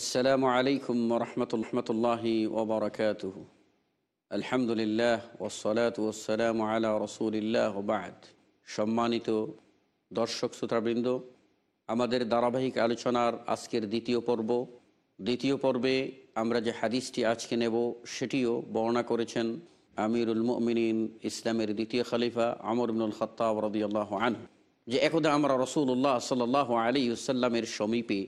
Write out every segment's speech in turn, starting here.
আসসালামু আলাইকুম রহমতুল্লাহি ওবরাকাতুহ আলহামদুলিল্লাহ ওসলাত ওসালাম আলা রসুলিল্লাহ বাদ সম্মানিত দর্শক শ্রোতাবৃন্দ, আমাদের ধারাবাহিক আলোচনার আজকের দ্বিতীয় পর্ব। দ্বিতীয় পর্বে আমরা যে হাদিসটি আজকে নেব, সেটিও বর্ণনা করেছেন আমিরুল মিনীন ইসলামের দ্বিতীয় খলিফা আমর ইবনুল খত্তাব রদিয়াল্লাহ আনহু। যে একদা আমরা রসুল্লাহ সাল আলী সাল্লামের সমীপে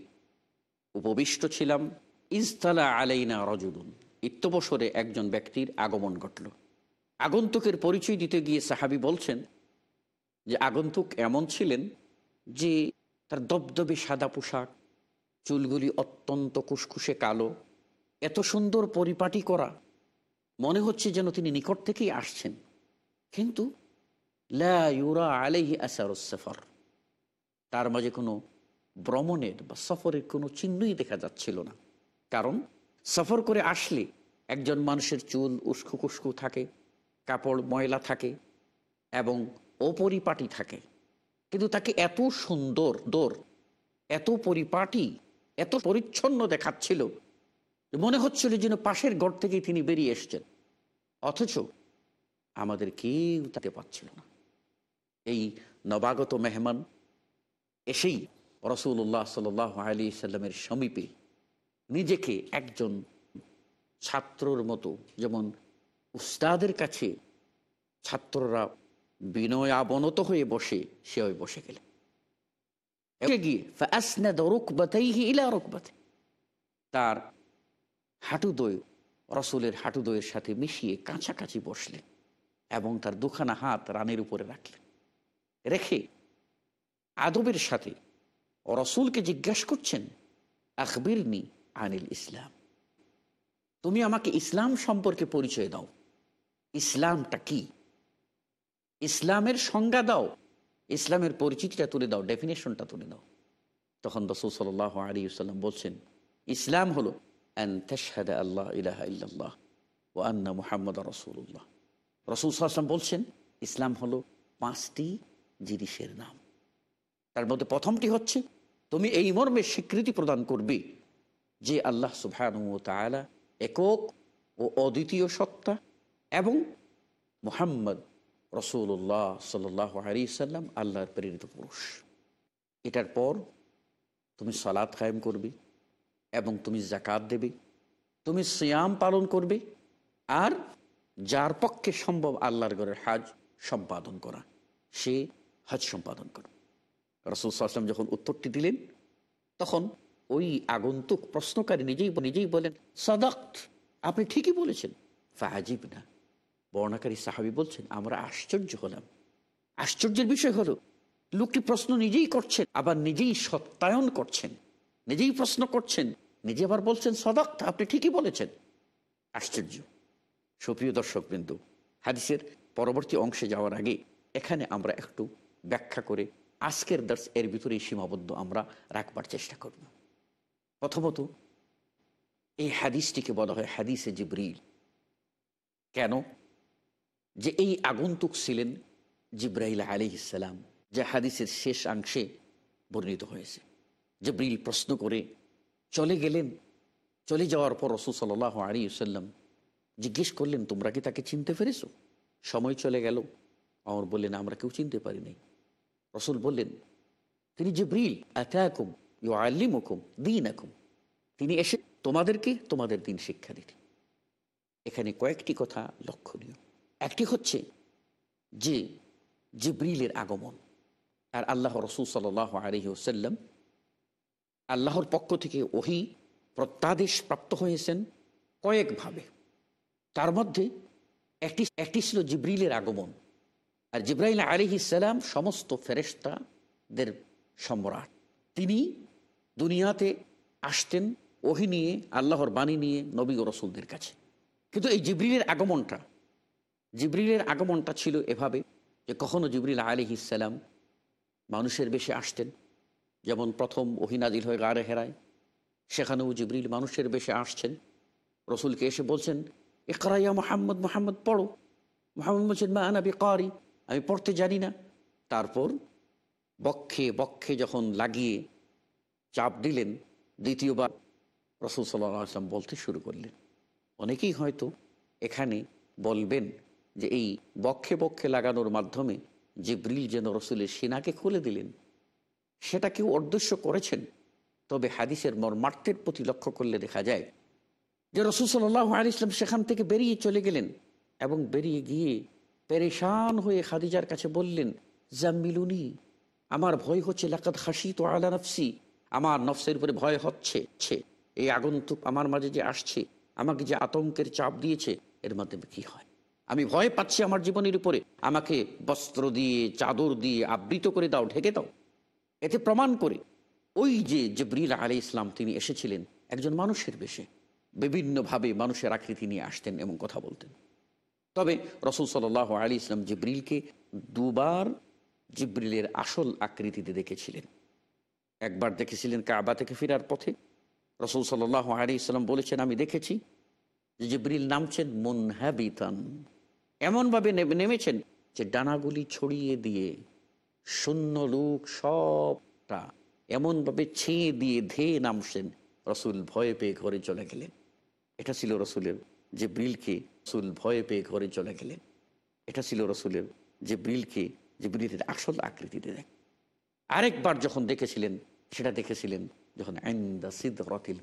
উপবিষ্ট ছিলাম। ইজতালা আলাইনা রজুলুন। ইত্যবসরে একজন ব্যক্তির আগমন ঘটল। আগন্তুকের পরিচয় দিতে গিয়ে সাহাবি বলছেন যে, আগন্তুক এমন ছিলেন যে, তার দবদবে সাদা পোশাক, চুলগুলি অত্যন্ত কুসকুসে কালো, এত সুন্দর পরিপাটি করা, মনে হচ্ছে যেন তিনি নিকট থেকেই আসছেন। কিন্তু লা ইউরা আলাইহি আসারুসফর তার মাঝে কোনো ভ্রমণের বা সফরের কোনো চিহ্নই দেখা যাচ্ছিল না। কারণ সফর করে আসলে একজন মানুষের চুল উস্কু কুস্কু থাকে, কাপড় ময়লা থাকে এবং অপরিপাটি থাকে। কিন্তু তাকে এত সুন্দর দোর, এত পরিপাটি, এত পরিচ্ছন্ন দেখাচ্ছিল মনে হচ্ছিল যেন পাশের গড় থেকেই তিনি বেরিয়ে এসছেন। অথচ আমাদের কেউ তাকে পাচ্ছিল না। এই নবাগত মেহমান এসেই রসুল্লাহ সাল আলী সাল্লামের সমীপে নিজেকে একজন ছাত্রর মতো, যেমন উস্তাদের কাছে ছাত্ররা বিনয় আবনত হয়ে বসে সে ওই বসে গেল। গিয়ে তার হাঁটুদয় রসুলের হাঁটুদয়ের সাথে মিশিয়ে কাছাকাছি বসলেন এবং তার দুখানা হাত রানের উপরে রাখলেন। রেখে আদবের সাথে রসুলকে জিজ্ঞাসা করছেন, আখবিরনি আনিল ইসলাম। তুমি আমাকে ইসলাম সম্পর্কে পরিচয় দাও। ইসলামটা কি? ইসলামের সংজ্ঞা দাও। ইসলামের পরিচিতিটা তুলে দাও ডেফিনেশনটা তুলে দাও। তখন রসুল সাল আলী সাল্লাম বলছেন, ইসলাম হলো আল্লাহ ইলাহা ও আন্না মুহাম্মদ রসুল্লাহ রসুল সাল্লাম বলছেন, ইসলাম হলো পাঁচটি জিনিসের নাম। তার মধ্যে প্রথমটি হচ্ছে, তুমি এই মর্মে স্বীকৃতি প্রদান করবে যে আল্লাহ সুবহান ও তালা একক ও অদ্বিতীয় সত্তা এবং মোহাম্মদ রসুল্লাহ সাল আলী সাল্লাম আল্লাহর প্রেরিত পুরুষ। এটার পর তুমি সালাদ কায়েম করবে এবং তুমি জাকাত দেবে, তুমি সিয়াম পালন করবে আর যার পক্ষে সম্ভব আল্লাহর ঘরের হাজ সম্পাদন করা, সে হজ সম্পাদন করবে। রসুল সাল্লাম যখন উত্তরটি দিলেন, তখন ওই আগন্তুক প্রশ্নকারী নিজেই নিজেই বলেন সদাক্ত, আপনি ঠিকই বলেছেন। ফাহাজিব না বর্ণাকারী সাহাবি বলছেন, আমরা আশ্চর্য হলাম। আশ্চর্যের বিষয় হলো, লোকটি প্রশ্ন নিজেই করছেন, আবার নিজেই সত্যায়ন করছেন, নিজেই প্রশ্ন করছেন, নিজে আবার বলছেন, সদাক্ত, আপনি ঠিকই বলেছেন। আশ্চর্য। সুপ্রিয় দর্শক বিন্দু হাদিসের পরবর্তী অংশে যাওয়ার আগে এখানে আমরা একটু ব্যাখ্যা করে আজকের দর্শ, এর ভিতরেই সীমাবদ্ধ আমরা রাখবার চেষ্টা করব। প্রথমত, এই হাদিসটিকে বলা হয় হাদিসে জিব্রিল। কেন? যে এই আগন্তুক ছিলেন জিব্রাইল আলি ইসালাম যা হাদিসের শেষ অংশে বর্ণিত হয়েছে। জিব্রিল প্রশ্ন করে, চলে গেলেন? চলে যাওয়ার পর রসুল সাল আলী সাল্লাম জিজ্ঞেস করলেন, তোমরা কি তাকে চিনতে পেরেছ? সময় চলে গেল। আমার বললেন, আমরা কেউ চিনতে পারি নাই রসুল বললেন, তিনি যে ব্রিল আতাকুম ইউ আল্লিমুকুম দিন তিনি এসে তোমাদেরকে তোমাদের দিন শিক্ষা দিতেন এখানে কয়েকটি কথা লক্ষণীয়। একটি হচ্ছে যে জিব্রিলের আগমন আর আল্লাহ রসুল সাল আলহি ওসাল্লাম আল্লাহর পক্ষ থেকে ওহি প্রত্যাদেশ প্রাপ্ত হয়েছেন কয়েকভাবে। তার মধ্যে একটি একটি ছিল জিব্রিলের আগমন আর জিব্রাহিল আলী ইসালাম সমস্ত ফেরেস্তাদের সম্রাট। তিনি দুনিয়াতে আসতেন ওহি নিয়ে, আল্লাহর বাণী নিয়ে নবী ও রসুলদের কাছে। কিন্তু এই জিব্রিলের আগমনটা জিব্রিলের আগমনটা ছিল এভাবে যে কখনও জিবরিল আলী ইসালাম মানুষের বেশে আসতেন। যেমন প্রথম ওহিনাদিল হয়ে গাড়ে হেরায়, সেখানেও জিবরিল মানুষের বেশে আসছেন। রসুলকে এসে বলছেন এ একরাইয়া মোহাম্মদ মোহাম্মদ পড়ো। মোহাম্মদ বলছেন, মা আনাবি কারি আমি পড়তে জানি না। তারপর বক্ষে বক্ষে যখন লাগিয়ে চাপ দিলেন, দ্বিতীয়বার রসুল সাল্লাহ আসলাম বলতে শুরু করলেন। অনেকেই হয়তো এখানে বলবেন যে এই বক্ষে বক্ষে লাগানোর মাধ্যমে যে ব্রিল যেন রসুলের সেনাকে খুলে দিলেন, সেটা কেউ অদৃশ্য করেছেন। তবে হাদিসের মর্মার্থের প্রতি লক্ষ্য করলে দেখা যায় যে রসুল সাল্লাহ আলি ইসলাম সেখান থেকে বেরিয়ে চলে গেলেন এবং বেরিয়ে গিয়ে পেরেশান হয়ে খাদিজার কাছে বললেন, জাম্মিলুনি, আমার ভয় হচ্ছে লাকাত হাসি তো আলা নফসি। আমার নফসের উপরে ভয় হচ্ছে, ছে। এই আগন্তুক আমার মাঝে যে আসছে, আমাকে যে আতঙ্কের চাপ দিয়েছে, এর মাধ্যমে কি হয়? আমি ভয় পাচ্ছি আমার জীবনের উপরে। আমাকে বস্ত্র দিয়ে, চাদর দিয়ে আবৃত করে দাও, ঢেকে দাও। এতে প্রমাণ করে, ওই যে জবরিল আলী ইসলাম তিনি এসেছিলেন, একজন মানুষের বেশে। বিভিন্নভাবে মানুষের আকৃতি নিয়ে আসতেন এবং কথা বলতেন। তবে রসুল সাল আলী ইসলাম জিব্রিলকে দুবার জিব্রিলের আসল আকৃতিতে দেখেছিলেন। একবার দেখেছিলেন কাবা থেকে ফেরার পথে। রসুল সাল আলী ইসলাম বলেছেন, আমি দেখেছি যে জিব্রিল নামছেন মুনহাবিতান। এমনভাবে নেমে- নেমেছেন যে ডানাগুলি ছড়িয়ে দিয়ে শূন্য লোক সবটা এমনভাবে ছেঁয়ে দিয়ে ধেয়ে নামছেন। রসুল ভয়ে পেয়ে ঘরে চলে গেলেন। এটা ছিল রসুলের যে ব্রিলকে রসুল ভয়ে পেয়ে ঘরে চলে গেলেন। এটা ছিল রসুলের যে ব্রিলকে যে ব্রিলের আসল আকৃতিতে দেখ। আরেকবার যখন দেখেছিলেন, সেটা দেখেছিলেন যখন আইন্দা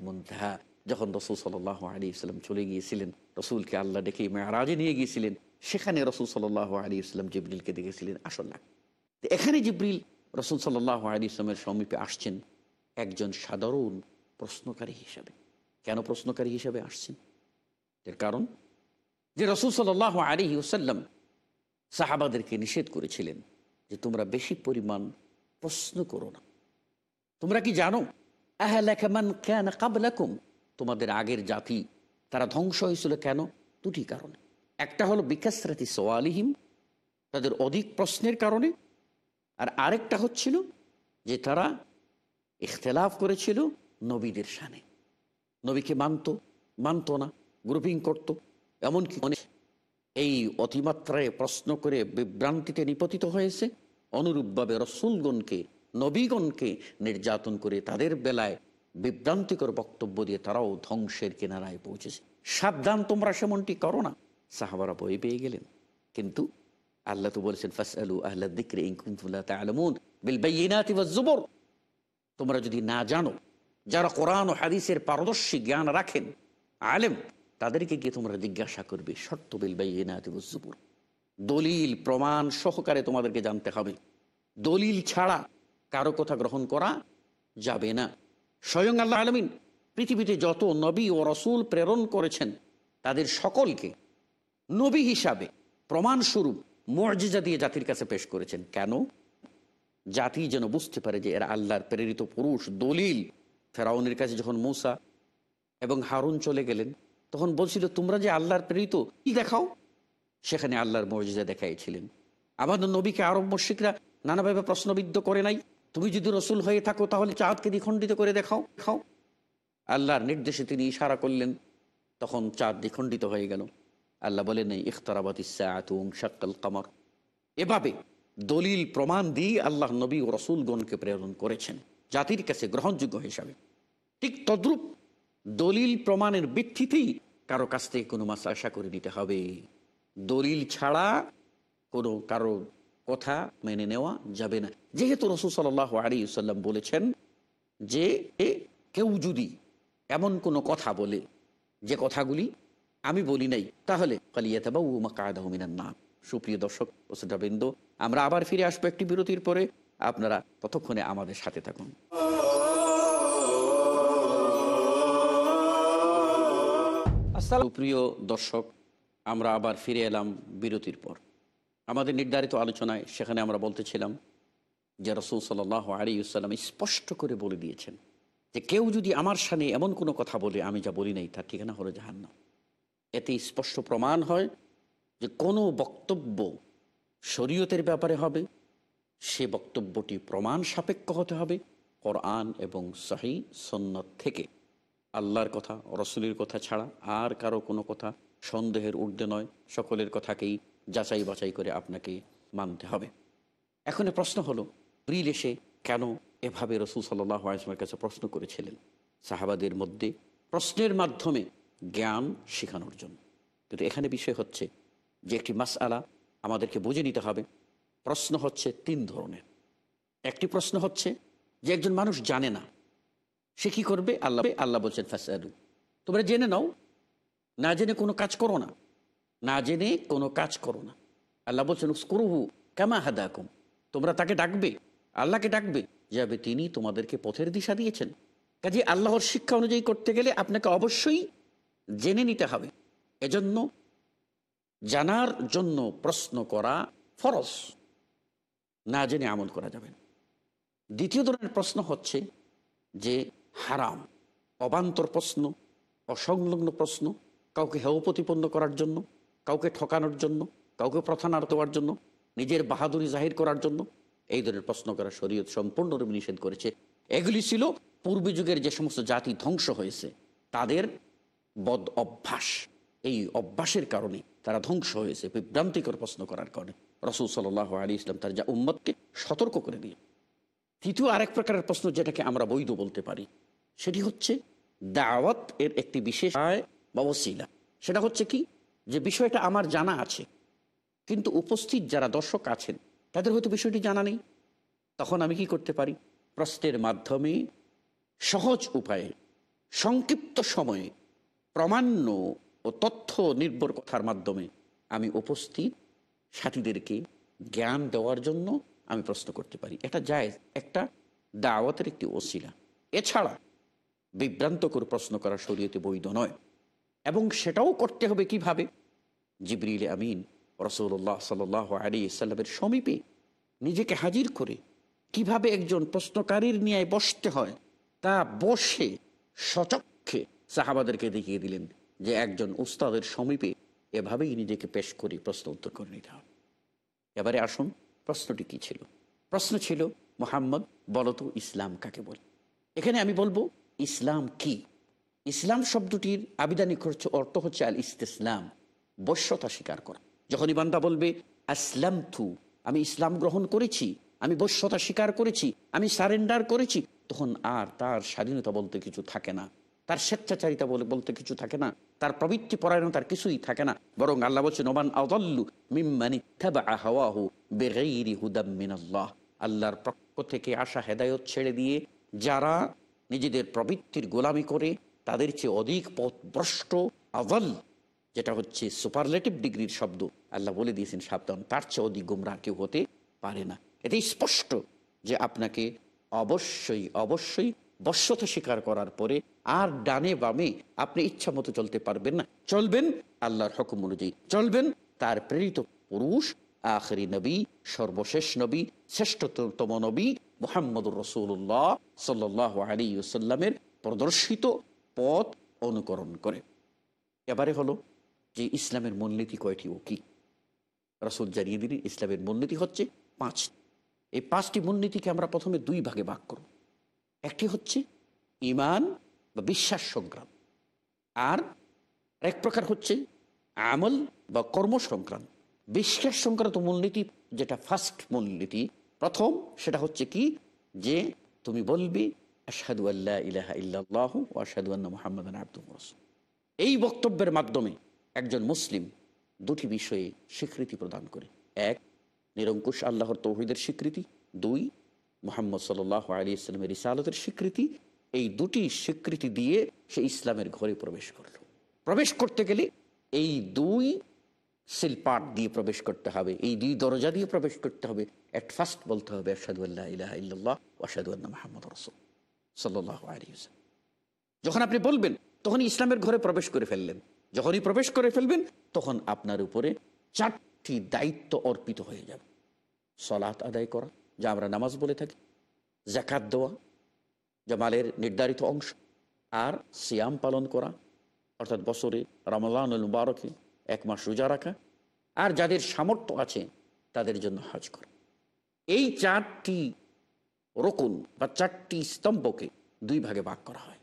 মুন্তাহা, যখন রসুল সাল আলী ইসলাম চলে গিয়েছিলেন, রসুলকে আল্লাহ ডেকে মেয়ারাজে নিয়ে গিয়েছিলেন, সেখানে রসুল সাল আলী ইসলাম জিব্রিলকে দেখেছিলেন আসল লাগ এখানে জিব্রিল রসুল সাল্লাহ আলী ইসলামের সমীপে আসছেন একজন সাধারণ প্রশ্নকারী হিসাবে। কেন প্রশ্নকারী হিসাবে আসছেন? এর কারণ যে রসুল সাল্লাহ আলী ওসাল্লাম সাহাবাদেরকে নিষেধ করেছিলেন যে তোমরা বেশি পরিমাণ প্রশ্ন করো না। তোমরা কি জানো? কাবলাকুম? তোমাদের আগের জাতি, তারা ধ্বংস হয়েছিল কেন? দুটি কারণে। একটা হলো বিকাশরাতি সোয়ালিহিম তাদের অধিক প্রশ্নের কারণে। আর আরেকটা হচ্ছিল যে তারা ইখতলাফ করেছিল নবীদের সানে নবীকে মানত মানত না, গ্রুপিং করত। এমনকি অনেক এই অতিমাত্রায় প্রশ্ন করে বিভ্রান্তিতে নিপতিত হয়েছে। অনুরূপভাবে রসুলগণকে, নবীগণকে নির্যাতন করে তাদের বেলায় বিভ্রান্তিকর বক্তব্য দিয়ে তারাও ধ্বংসের কিনারায় পৌঁছেছে। সাবধান তোমরা সেমনটি করো না। সাহাবারা বই পেয়ে গেলেন। কিন্তু আল্লাহ তো বলেছেন ফাস আলু আল্লাহ দিক্রে আলমুন বিল তোমরা যদি না জানো, যারা কোরআন হাদিসের পারদর্শী জ্ঞান রাখেন, আলেম তাদেরকে গিয়ে তোমরা জিজ্ঞাসা করবে, শর্ত বিল জুবর। দলিল, প্রমাণ সহকারে তোমাদেরকে জানতে হবে। দলিল ছাড়া কারও কথা গ্রহণ করা যাবে না। স্বয়ং আল্লাহ আলমিন পৃথিবীতে যত নবী ও রসুল প্রেরণ করেছেন, তাদের সকলকে নবী হিসাবে প্রমাণস্বরূপ মর্যাদা দিয়ে জাতির কাছে পেশ করেছেন। কেন? জাতি যেন বুঝতে পারে যে এরা আল্লাহর প্রেরিত পুরুষ। দলিল, ফেরাউনের কাছে যখন মূসা এবং হারুন চলে গেলেন তখন বলছিল, তোমরা যে আল্লাহর প্রেরিত, কি দেখাও? সেখানে আল্লাহর মর্যাদা দেখাইছিলেন আমাদের নবীকে আরব মস্যিকরা নানাভাবে প্রশ্নবিদ্ধ করে নাই। তুমি যদি রসুল হয়ে থাকো, তাহলে চাঁদকে দ্বিখণ্ডিত করে দেখাও দেখাও। আল্লাহর নির্দেশে তিনি ইশারা করলেন। তখন চাঁদ দ্বিখণ্ডিত হয়ে গেল। আল্লাহ বলেন, এই ইখতারাবাদ ইসাতুং শাক্কাল কামর। এভাবে দলিল প্রমাণ দিয়ে আল্লাহ নবী ও রসুলগণকে প্রেরণ করেছেন, জাতির কাছে গ্রহণযোগ্য হিসাবে। ঠিক তদ্রূপ দলিল প্রমাণের ভিত্তিতেই কারও কাছ থেকে কোনো মাস আশা করে নিতে হবে। দলিল ছাড়া কোনো কারও কথা মেনে নেওয়া যাবে না। যেহেতু রসুল সাল আলী সাল্লাম বলেছেন যে, এ কেউ যদি এমন কোনো কথা বলে, যে কথাগুলি আমি বলি নাই, তাহলে কালিয়াতাবা উমা কায়দাহমিনার নাম সুপ্রিয় দর্শক, শ্রোতাবৃন্দ, আমরা আবার ফিরে আসব একটি বিরতির পরে। আপনারা ততক্ষণে আমাদের সাথে থাকুন। প্রিয় দর্শক, আমরা আবার ফিরে এলাম বিরতির পর। আমাদের নির্ধারিত আলোচনায় সেখানে আমরা বলতেছিলাম যে রসুল সাল আলী সাল্লাম স্পষ্ট করে বলে দিয়েছেন যে কেউ যদি আমার সামনে এমন কোনো কথা বলে, আমি যা বলি নাই, তার ঠিকানা হলো জাহান্ন এতে স্পষ্ট প্রমাণ হয় যে কোনো বক্তব্য শরীয়তের ব্যাপারে হবে, সে বক্তব্যটি প্রমাণ সাপেক্ষ হতে হবে, কোরআন এবং সাহি সন্ন্যত থেকে। আল্লাহর কথা, রসুলের কথা ছাড়া আর কারও কোনো কথা সন্দেহের ঊর্ধ্বে নয়। সকলের কথাকেই যাচাই বাছাই করে আপনাকে মানতে হবে। এখন প্রশ্ন হলো ব্রিল এসে কেন এভাবে রসুল সাল্লাহ কাছে প্রশ্ন করেছিলেন? সাহাবাদের মধ্যে প্রশ্নের মাধ্যমে জ্ঞান শেখানোর জন্য। কিন্তু এখানে বিষয় হচ্ছে যে একটি মাস আলা আমাদেরকে বুঝে নিতে হবে। প্রশ্ন হচ্ছে তিন ধরনের। একটি প্রশ্ন হচ্ছে যে একজন মানুষ জানে না সে কি করবে? আল্লাহ আল্লাহ বলছেন ফাসাদু তোমরা জেনে নাও, না জেনে কোনো কাজ করো না। না জেনে কোনো কাজ করো না। আল্লাহ বলছেন, উস্করুহু কামা হাদাকুম। তোমরা তাকে ডাকবে, আল্লাহকে ডাকবে। যাবে তিনি তোমাদেরকে পথের দিশা দিয়েছেন। কাজে আল্লাহর শিক্ষা অনুযায়ী করতে গেলে আপনাকে অবশ্যই জেনে নিতে হবে। এজন্য জানার জন্য প্রশ্ন করা ফরস না জেনে আমল করা যাবে দ্বিতীয় ধরনের প্রশ্ন হচ্ছে যে হারাম, অবান্তর প্রশ্ন, অসংলগ্ন প্রশ্ন, কাউকে হেয় প্রতিপন্ন করার জন্য, কাউকে ঠকানোর জন্য, কাউকে প্রথানার দেওয়ার জন্য, নিজের বাহাদুরি জাহির করার জন্য, এই ধরনের প্রশ্ন করা শরীয়ত সম্পূর্ণরূপে নিষেধ করেছে। এগুলি ছিল পূর্ব যুগের যে সমস্ত জাতি ধ্বংস হয়েছে, তাদের বদ অভ্যাস। এই অভ্যাসের কারণে তারা ধ্বংস হয়েছে, বিভ্রান্তিকর প্রশ্ন করার কারণে। রসুল সাল আলী ইসলাম তার যা উম্মতকে সতর্ক করে দিয়ে তৃতীয় আরেক প্রকারের প্রশ্ন যেটাকে আমরা বৈধ বলতে পারি সেটি হচ্ছে দাওয়াত এর একটি বিশেষ আয় বা ওসিলা। সেটা হচ্ছে কি? যে বিষয়টা আমার জানা আছে, কিন্তু উপস্থিত যারা দর্শক আছেন, তাদের হয়তো বিষয়টি জানা নেই। তখন আমি কি করতে পারি? প্রশ্নের মাধ্যমে, সহজ উপায়ে, সংক্ষিপ্ত সময়ে, প্রমাণ্য ও তথ্য নির্ভর কথার মাধ্যমে আমি উপস্থিত সাথীদেরকে জ্ঞান দেওয়ার জন্য আমি প্রশ্ন করতে পারি। এটা যায় একটা দাওয়াতের একটি ওসিলা। এছাড়া বিভ্রান্তকর প্রশ্ন করা শরীয়তে বৈধ নয়। এবং সেটাও করতে হবে কীভাবে? জিবরিল আমিন রসৌল্লাহ সাল আলী সাল্লামের সমীপে নিজেকে হাজির করে কীভাবে একজন প্রশ্নকারীর নিয়ে বসতে হয়, তা বসে সচক্ষে সাহাবাদেরকে দেখিয়ে দিলেন যে একজন উস্তাদের সমীপে এভাবেই নিজেকে পেশ করে প্রশ্ন উত্তর করে নিতে হবে। এবারে আসুন, প্রশ্নটি কি ছিল? প্রশ্ন ছিল, মোহাম্মদ বলতো ইসলাম কাকে বলে? এখানে আমি বলব ইসলাম কি? ইসলাম শব্দটির আবিধানিক হচ্ছে অর্থ হচ্ছে আল ইস্তেসলাম বশ্যতা স্বীকার করা। যখনই বান্দা বলবে আসলাম থু আমি ইসলাম গ্রহণ করেছি, আমি বশ্যতা স্বীকার করেছি, আমি সারেন্ডার করেছি, তখন আর তার স্বাধীনতা বলতে কিছু থাকে না, তার স্বেচ্ছাচারিতা বলে, বলতে কিছু থাকে না, তার প্রবৃত্তি পরায়ণতার কিছুই থাকে না, বরং আল্লাহ বলছেন, ওমান আদল্লু মিম্মানি হাওয়াহু আল্লাহর পক্ষ থেকে আসা হেদায়ত ছেড়ে দিয়ে যারা নিজেদের প্রবৃত্তির গোলামি করে তাদের চেয়ে অধিক পথ ভ্রষ্ট আদল যেটা হচ্ছে সুপারলেটিভ ডিগ্রির শব্দ। আল্লাহ বলে দিয়েছেন, সাবধান, তার চেয়ে অধিক গুমরা কেউ হতে পারে না। এটাই স্পষ্ট যে আপনাকে অবশ্যই অবশ্যই বশ্যতা স্বীকার করার পরে আর ডানে বামে আপনি ইচ্ছা মতো চলতে পারবেন না। চলবেন আল্লাহর হুকুম অনুযায়ী। চলবেন তার প্রেরিত পুরুষ, আখরি নবী, সর্বশেষ নবী, শ্রেষ্ঠতম নবী মোহাম্মদুর রসুল্লাহ সাল্লাহ আলী সাল্লামের প্রদর্শিত পথ অনুকরণ করে। এবারে হলো যে ইসলামের মূলনীতি কয়টি ও কি? রসুল জানিয়ে দিলেন, ইসলামের মূলনীতি হচ্ছে পাঁচ এই পাঁচটি মূলনীতিকে আমরা প্রথমে দুই ভাগে ভাগ করব। একটি হচ্ছে ইমান বা বিশ্বাস সংক্রান্ত আর এক প্রকার হচ্ছে আমল বা কর্ম সংক্রান্ত বিশ্বাস সংক্রান্ত মূলনীতি যেটা ফার্স্ট মূলনীতি প্রথম সেটা হচ্ছে কি? যে তুমি বলবি, আশহাদু আল্লাহ ইলাহা ইল্লাল্লাহ ও আশহাদু আন্না মোহাম্মদ আব্দুল রসুল এই বক্তব্যের মাধ্যমে একজন মুসলিম দুটি বিষয়ে স্বীকৃতি প্রদান করে। এক, নিরঙ্কুশ আল্লাহর তৌহিদের স্বীকৃতি। দুই, মোহাম্মদ সাল আলী ইসলামের ইসালতের স্বীকৃতি। এই দুটি স্বীকৃতি দিয়ে সে ইসলামের ঘরে প্রবেশ করল। প্রবেশ করতে গেলে এই দুই শিলপাট দিয়ে প্রবেশ করতে হবে, এই দুই দরজা দিয়ে প্রবেশ করতে হবে। অ্যাট ফার্স্ট বলতে হবে আসাদুল্লাহ ইলাহ ইল্লাহ ওয়াসাদুল্লাহ মাহমুদ রসুল সাল্লাহ যখন আপনি বলবেন তখন ইসলামের ঘরে প্রবেশ করে ফেললেন। যখনই প্রবেশ করে ফেলবেন, তখন আপনার উপরে চারটি দায়িত্ব অর্পিত হয়ে যাবে। সলাৎ আদায় করা, যা আমরা নামাজ বলে থাকি জাকাত দেওয়া, যা মালের নির্ধারিত অংশ, আর সিয়াম পালন করা, অর্থাৎ বছরে রমলানুল মুবারকে এক মাস রোজা রাখা। আর যাদের সামর্থ্য আছে, তাদের জন্য হজ করা। এই চারটি রকুন বা চারটি স্তম্ভকে দুই ভাগে ভাগ করা হয়।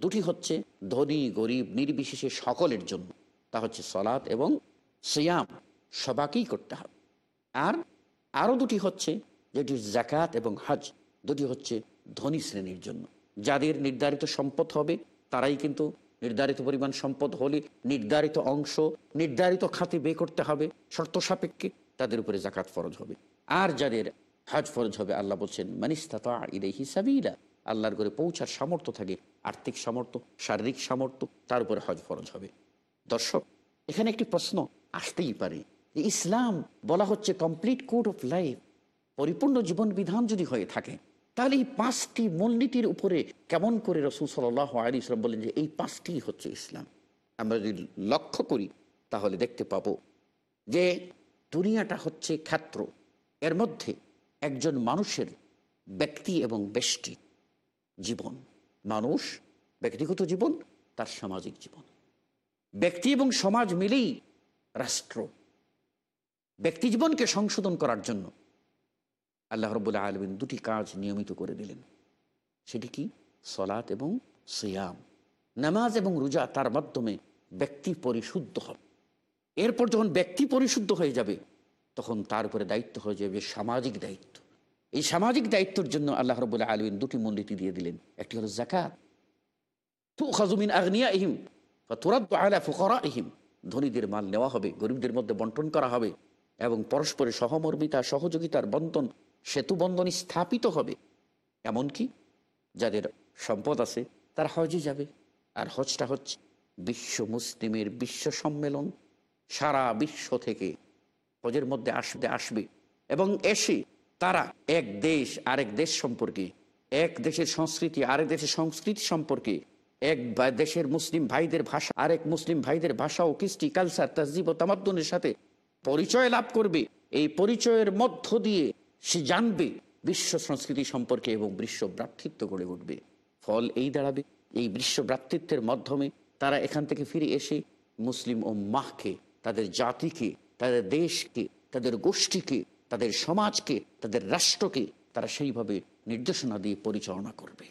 দুটি হচ্ছে ধনী, গরিব, নির্বিশেষে সকলের জন্য। তা হচ্ছে সলাৎ এবং সিয়াম, সবাকেই করতে হবে। আর আরও দুটি হচ্ছে, যেটি জাকাত এবং হজ। দুটি হচ্ছে ধনী শ্রেণির জন্য। যাদের নির্ধারিত সম্পদ হবে, তারাই কিন্তু নির্ধারিত পরিমাণ সম্পদ হলে নির্ধারিত অংশ, নির্ধারিত খাতে বে করতে হবে। শর্ত সাপেক্ষে তাদের উপরে জাকাত ফরজ হবে। আর যাদের হজ ফরজ হবে, আল্লাহ বলছেন মানিস্তাতা ইদে হিসাবিলা আল্লাহর করে পৌঁছার সামর্থ্য থাকে, আর্থিক সামর্থ্য, শারীরিক সামর্থ্য, তার উপরে হজ ফরজ হবে। দর্শক, এখানে একটি প্রশ্ন আসতেই পারে ইসলাম বলা হচ্ছে কমপ্লিট কোড অফ লাইফ পরিপূর্ণ জীবন বিধান যদি হয়ে থাকে তাহলে এই পাঁচটি মূলনীতির উপরে কেমন করে রসুল সাল্লাহ আলী ইসলাম বলেন যে এই পাঁচটি হচ্ছে ইসলাম? আমরা যদি লক্ষ্য করি, তাহলে দেখতে পাবো যে দুনিয়াটা হচ্ছে ক্ষেত্র। এর মধ্যে একজন মানুষের ব্যক্তি এবং বেষ্টি জীবন। মানুষ ব্যক্তিগত জীবন, তার সামাজিক জীবন। ব্যক্তি এবং সমাজ মিলেই রাষ্ট্র। ব্যক্তি জীবনকে সংশোধন করার জন্য। আল্লাহ রবুল্লাহ আলমিন দুটি কাজ নিয়মিত করে দিলেন। সেটি কি? সলাত এবং সিয়াম। নামাজ এবং রোজা তার মাধ্যমে ব্যক্তি পরিশুদ্ধ হবে এরপর যখন ব্যক্তি পরিশুদ্ধ হয়ে যাবে, তখন তার উপরে দায়িত্ব হয়ে যাবে সামাজিক দায়িত্ব। এই সামাজিক দায়িত্বের জন্য আল্লাহ রবুল্লাহ আলমিন দুটি মূলনীতি দিয়ে দিলেন। একটি হলো জাকাত ধনীদের মাল নেওয়া হবে, গরিবদের মধ্যে বন্টন করা হবে এবং পরস্পরের সহমর্মিতা, সহযোগিতার বন্ধন সেতু বন্ধন স্থাপিত হবে। এমনকি যাদের সম্পদ আছে, তারা হজে যাবে। আর হজটা হচ্ছে বিশ্ব মুসলিমের বিশ্ব সম্মেলন। সারা বিশ্ব থেকে হজের মধ্যে আসবে আসবে। এবং এসে তারা এক দেশ আরেক দেশ সম্পর্কে, এক দেশের সংস্কৃতি আরেক দেশের সংস্কৃতি সম্পর্কে, এক দেশের মুসলিম ভাইদের ভাষা আরেক মুসলিম ভাইদের ভাষা ও কৃষ্টি, কালচার তাজিব ও তামাদ্দনের সাথে পরিচয় লাভ করবে। এই পরিচয়ের মধ্য দিয়ে সে জানবে বিশ্ব সংস্কৃতি সম্পর্কে এবং বিশ্ব ভ্রাতৃত্ব গড়ে উঠবে। ফল এই দাঁড়াবে, এই বিশ্ব ভ্রাতৃত্বের মাধ্যমে তারা এখান থেকে ফিরে এসে মুসলিম ও মাহকে তাদের জাতিকে, তাদের দেশকে, তাদের গোষ্ঠীকে, তাদের সমাজকে, তাদের রাষ্ট্রকে তারা সেইভাবে নির্দেশনা দিয়ে পরিচালনা করবে।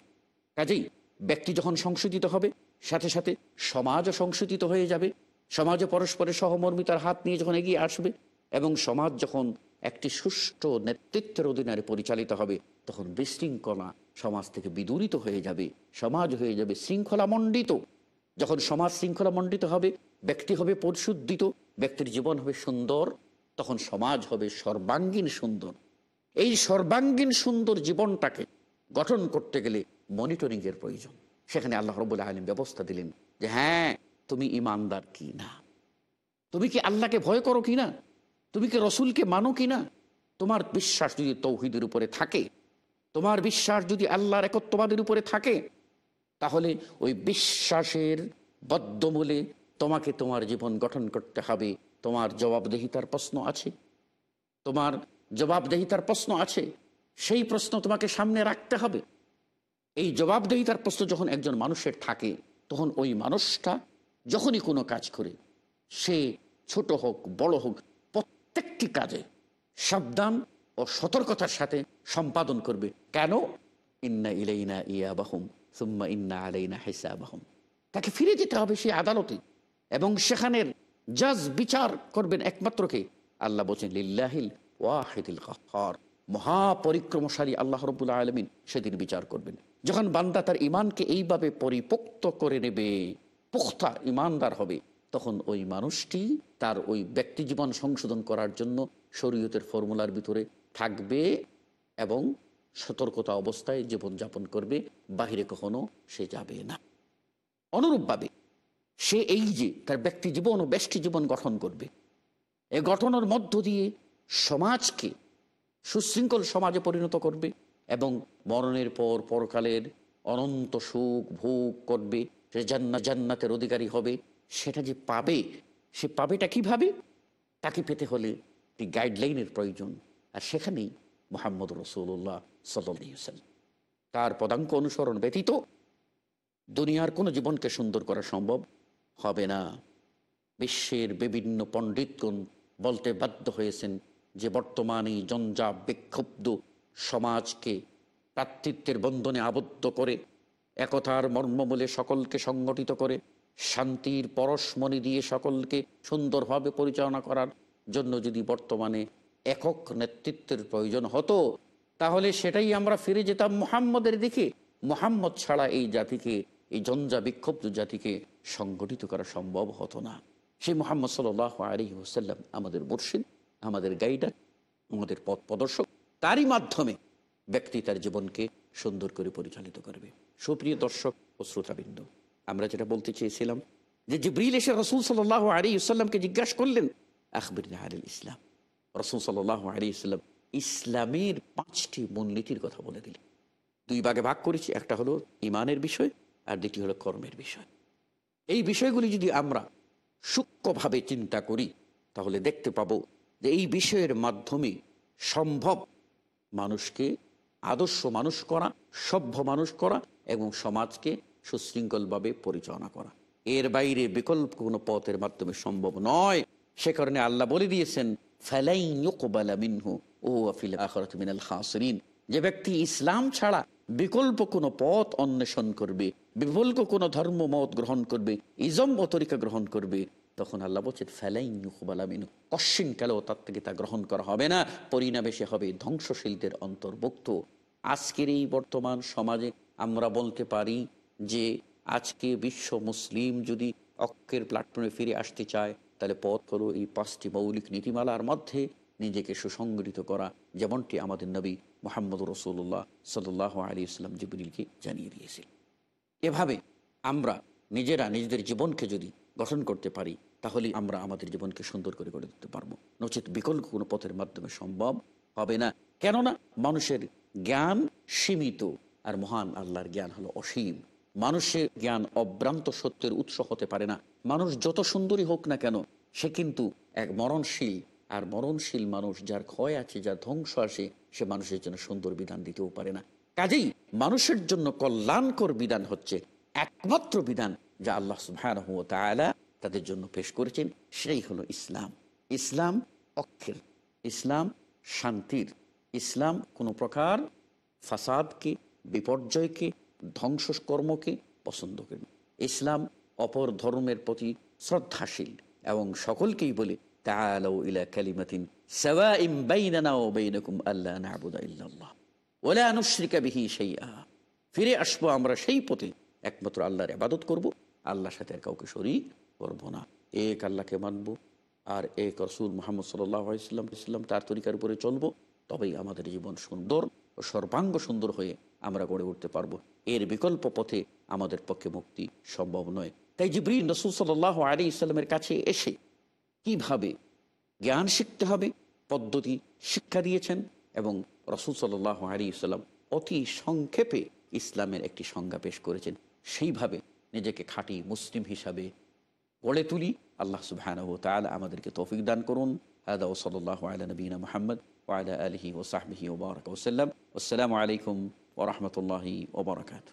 কাজেই ব্যক্তি যখন সংশোধিত হবে, সাথে সাথে সমাজও সংশোধিত হয়ে যাবে। সমাজে পরস্পরের সহমর্মিতার হাত নিয়ে যখন এগিয়ে আসবে এবং সমাজ যখন একটি সুষ্ঠু নেতৃত্বের অধীনে পরিচালিত হবে, তখন বিশৃঙ্খলা সমাজ থেকে বিদূরিত হয়ে যাবে, সমাজ হয়ে যাবে শৃঙ্খলা মণ্ডিত যখন সমাজ শৃঙ্খলা মণ্ডিত হবে, ব্যক্তি হবে পরিশুদ্ধিত, ব্যক্তির জীবন হবে সুন্দর, তখন সমাজ হবে সর্বাঙ্গীন সুন্দর। এই সর্বাঙ্গীন সুন্দর জীবনটাকে গঠন করতে গেলে মনিটরিংয়ের প্রয়োজন। সেখানে আল্লাহ রবুল্লাহ আলম ব্যবস্থা দিলেন যে হ্যাঁ তুমি ইমানদার কি না? তুমি কি আল্লাহকে ভয় করো কি না? তুমি কি রসুলকে মানো কি না? তোমার বিশ্বাস যদি তৌহিদের উপরে থাকে, তোমার বিশ্বাস যদি আল্লাহর একত্ববাদের উপরে থাকে, তাহলে ওই বিশ্বাসের বদ্ধমূলে তোমাকে তোমার জীবন গঠন করতে হবে। তোমার জবাবদেহিতার প্রশ্ন আছে। তোমার জবাবদেহিতার প্রশ্ন আছে। সেই প্রশ্ন তোমাকে সামনে রাখতে হবে। এই জবাবদেহিতার প্রশ্ন যখন একজন মানুষের থাকে, তখন ওই মানুষটা যখনই কোনো কাজ করে, সে ছোট হোক, বড় হোক প্রত্যেকটি কাজে সাবধান ও সতর্কতার সাথে সম্পাদন করবে। কেন? ইন্না ইলাইনা ইয়া বাহুম সুম্মা ইন্না আলাইনা হেসা বাহুম তাকে ফিরে যেতে হবে সেই আদালতে এবং সেখানের জাজ বিচার করবেন একমাত্রকে আল্লাহ বলছেন, লিল্লাহিল ওয়াহিদিল কাহ্হার মহাপরিক্রমশালী আল্লাহ রবুল্লা আলমিন সেদিন বিচার করবেন। যখন বান্দা তার ইমানকে এইভাবে পরিপোক্ত করে নেবে, পুখতা ইমানদার হবে। তখন ওই মানুষটি তার ওই ব্যক্তি জীবন সংশোধন করার জন্য শরীয়তের ফর্মুলার ভিতরে থাকবে এবং সতর্কতা অবস্থায় জীবনযাপন করবে, বাহিরে কখনো সে যাবে না। অনুরূপভাবে সে এই যে তার ব্যক্তি জীবন ও ব্যষ্টি জীবন গঠন করবে, এ গঠনের মধ্য দিয়ে সমাজকে সুশৃঙ্খল সমাজে পরিণত করবে এবং মরণের পর পরকালের অনন্ত সুখ ভোগ করবে। সে জান্নাত জান্নাতের অধিকারী হবে। সেটা যে পাবে, সে পাবেটা কীভাবে? তাকে পেতে হলে একটি গাইডলাইনের প্রয়োজন। আর সেখানেই মোহাম্মদ রসুল্লাহ সাল্লাম তার পদাঙ্ক অনুসরণ ব্যতীত দুনিয়ার কোনো জীবনকে সুন্দর করা সম্ভব হবে না। বিশ্বের বিভিন্ন পণ্ডিতগণ বলতে বাধ্য হয়েছেন যে বর্তমানে জঞ্জা বিক্ষুব্ধ সমাজকে প্রাতৃত্বের বন্ধনে আবদ্ধ করে, একতার মর্মমূলে সকলকে সংগঠিত করে শান্তির পরশমণি দিয়ে সকলকে সুন্দরভাবে পরিচালনা করার জন্য যদি বর্তমানে একক নেতৃত্বের প্রয়োজন হতো, তাহলে সেটাই আমরা ফিরে যেতাম মোহাম্মদের দিকে। মোহাম্মদ ছাড়া এই জাতিকে, এই জঞ্জা বিক্ষুব্ধ জাতিকে সংগঠিত করা সম্ভব হতো না। সেই মোহাম্মদ সাল আলী ওসাল্লাম আমাদের মুর্শিদ, আমাদের গাইডার, আমাদের পথ প্রদর্শক। তারই মাধ্যমে ব্যক্তি তার জীবনকে সুন্দর করে পরিচালিত করবে। সুপ্রিয় দর্শক ও শ্রোতাবৃন্দ আমরা যেটা বলতে চেয়েছিলাম যে জিব্রিল এসে রসুল সাল আলী ইসলামকে জিজ্ঞাসা করলেন আখবির আল ইসলাম? রসুল সাল আলী ইসলাম ইসলামের পাঁচটি মূলনীতির কথা বলে দিলেন। দুই ভাগে ভাগ করেছি, একটা হলো ইমানের বিষয় আর দ্বিতীয় হলো কর্মের বিষয়। এই বিষয়গুলি যদি আমরা সূক্ষ্মভাবে চিন্তা করি, তাহলে দেখতে পাবো যে এই বিষয়ের মাধ্যমে সম্ভব মানুষকে আদর্শ মানুষ করা, সভ্য মানুষ করা এবং সমাজকে সুশৃঙ্খলভাবে পরিচালনা করা। এর বাইরে বিকল্প কোনো পথের মাধ্যমে সম্ভব নয়। সে কারণে আল্লাহ বলে দিয়েছেন ও আফিল মিনাল যে ব্যক্তি ইসলাম ছাড়া বিকল্প কোনো পথ অন্বেষণ করবে, বিকল্প কোনো ধর্ম মত গ্রহণ করবে, ইজম ও তরিকা গ্রহণ করবে, তখন আল্লাহ বলছেন ফেলাইনুকুবালামিন কশ্চিন কালেও তার থেকে তা গ্রহণ করা হবে না। পরিণামে সে হবে ধ্বংসশীলদের অন্তর্ভুক্ত। আজকের এই বর্তমান সমাজে আমরা বলতে পারি যে আজকে বিশ্ব মুসলিম যদি অক্ষের প্ল্যাটফর্মে ফিরে আসতে চায়, তাহলে পথ হলো এই পাঁচটি মৌলিক নীতিমালার মধ্যে নিজেকে সুসংগঠিত করা, যেমনটি আমাদের নবী মোহাম্মদ রসুল্লাহ সাল্লাহ আলী ইসলাম জিবরিলকে জানিয়ে দিয়েছিল এভাবে আমরা নিজেরা নিজেদের জীবনকে যদি গঠন করতে পারি, তাহলে আমরা আমাদের জীবনকে সুন্দর করে গড়ে তুলতে পারব। নচিত বিকল্প কোনো পথের মাধ্যমে সম্ভব হবে না। কেননা মানুষের জ্ঞান সীমিত, আর মহান আল্লাহর জ্ঞান হলো অসীম। মানুষের জ্ঞান অভ্রান্ত সত্যের উৎস হতে পারে না। মানুষ যত সুন্দরী হোক না কেন, সে কিন্তু এক মরণশীল আর মরণশীল মানুষ যার ক্ষয় আছে, যার ধ্বংস আসে সে মানুষের জন্য সুন্দর বিধান দিতেও পারে না। কাজেই মানুষের জন্য কল্যাণকর বিধান হচ্ছে একমাত্র বিধান যা আল্লাহ সুহান তাদের জন্য পেশ করেছেন, সেই হলো ইসলাম। ইসলাম অক্ষের ইসলাম শান্তির, ইসলাম কোনো প্রকার ফাসাদকে, বিপর্যয়কে ধ্বংসকর্মকে পছন্দ করেন ইসলাম অপর ধর্মের প্রতি শ্রদ্ধাশীল এবং সকলকেই বলে, তাআলাউ ইলা কালিমাতিন ফিরে আসব আমরা সেই পথে। একমাত্র আল্লাহর ইবাদত করব, আল্লাহর সাথে আর কাউকে শরীক করব না। এক আল্লাহকে মানব আর এক রসুল মোহাম্মদ সাল্লাহ ইসলাম ইসলাম তার তরিকার উপরে চলবো। তবেই আমাদের জীবন সুন্দর ও সর্বাঙ্গ সুন্দর হয়ে আমরা গড়ে উঠতে পারব। এর বিকল্প পথে আমাদের পক্ষে মুক্তি সম্ভব নয়। তাই জিব্রিল রসুল সাল্লাহ আলী ইসলামের কাছে এসে কীভাবে জ্ঞান শিখতে হবে, পদ্ধতি শিক্ষা দিয়েছেন এবং রসুল সাল্লাহ আলী ইসলাম অতি সংক্ষেপে ইসলামের একটি সংজ্ঞা পেশ করেছেন, সেইভাবে নিজেকে খাঁটি মুসলিম হিসাবে গড়ে তুলি। আল্লাহ তাল আমাদেরকে তৌফিক দান করুন। আদা ও সাল্লাহ আলা নবীনা মোহাম্মদ। ওয়ালা আলহি ও সাহবিহি ওবরাক ওসাল্লাম আসসালামু আলাইকুম ওরহমতুল্লাহি ওবরাকাতু